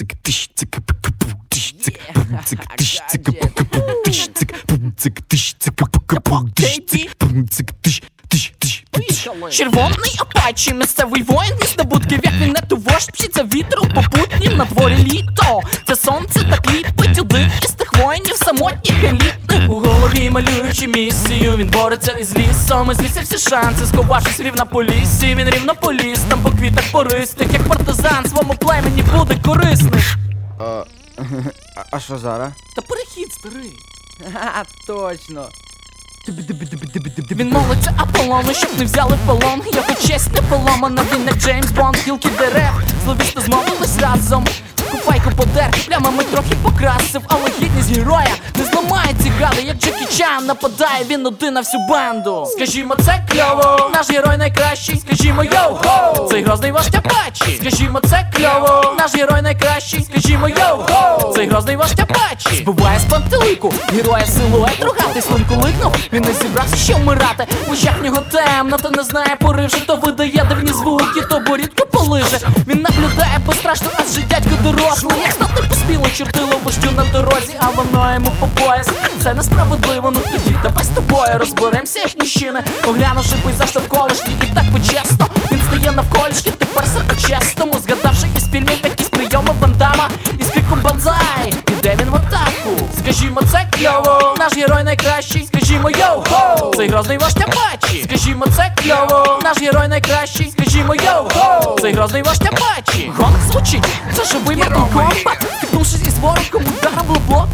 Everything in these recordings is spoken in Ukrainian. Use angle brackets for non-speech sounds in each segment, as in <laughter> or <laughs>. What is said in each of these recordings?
цик тиш цик пк пу тиш цик пум цик <laughs> пум пум Червоний апачі, місцевий воїн із здобутків, як не ту вождь, пшіться вітром попутнім на дворі літо. Це сонце так ліпить один із тих воїнів, самотніх елітних. Голові малюючи місію, він бореться із лісом, із лісі всі шанси, сховавшись рівно по лісі, він рівно по ліс, там по квітах пористих, як партизан, своєму племені буде корисний. А, а що зараз? Та перехід старий. Ха, точно. Він молиться Аполлону, щоб не взяли в полон Його честь не поломана, він як Джеймс Бонд, гілки дерев, зловісно змовились разом. Купайку подер, плямами трохи покрасив, але гідність героя не зламає Чан нападає, він один на всю банду. Скажімо, це кльово, наш герой найкращий, скажімо, йоу-хоу Цей грозний вождь Апачі Скажімо, це кльово, наш герой найкращий, скажімо, йоу-хоу Цей грозний вождь Апачі Збиває з пантелику, героя силует рогатий. Слинку ликнув, він не зібрався ще вмирати. В нього темно, та не знає. Поривши, то видає дивні звуки, то борідку полиже. Він наблюдає безстрашно, адже дядько дорослий. Як стати поспіло чертило вождю на дорозі, а воно йому по пояс. Це несправедливо, ну тоді давай з тобою розберемося, як мужчини. Поглянувши пейзаж навколишній, і так почесно. Він стає навколішки, тепер все по-чесному, згадавши із фільмів якісь прийоми бандама, із криком банзай, іде він в атаку. Скажімо, це кльово, наш герой найкращий, скажімо, йоу-хоу. Цей грозний вождь Апачі Скажімо, це кльово, наш герой найкращий, скажімо, йоу-хоу. Цей грозний вождь Апачі Гонг звучить, це живий Мортал Комбат. Втикнувшись із ворогом, ударом в лоблок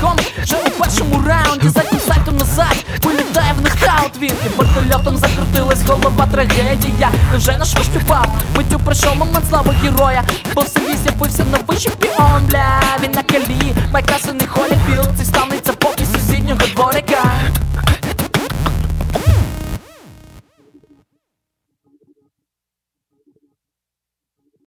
знайомий вже у першому раунді заднім сальтом назад. Вилітає в них таут він І вертольотом закрутилась голова трагедія. Невже наш ваш піпав? Миттю прийшов момент слава героя. Бо все з'явився на вищих піон, бля Він на калі, майка сини холі Білці станеться поки сусіднього дворика.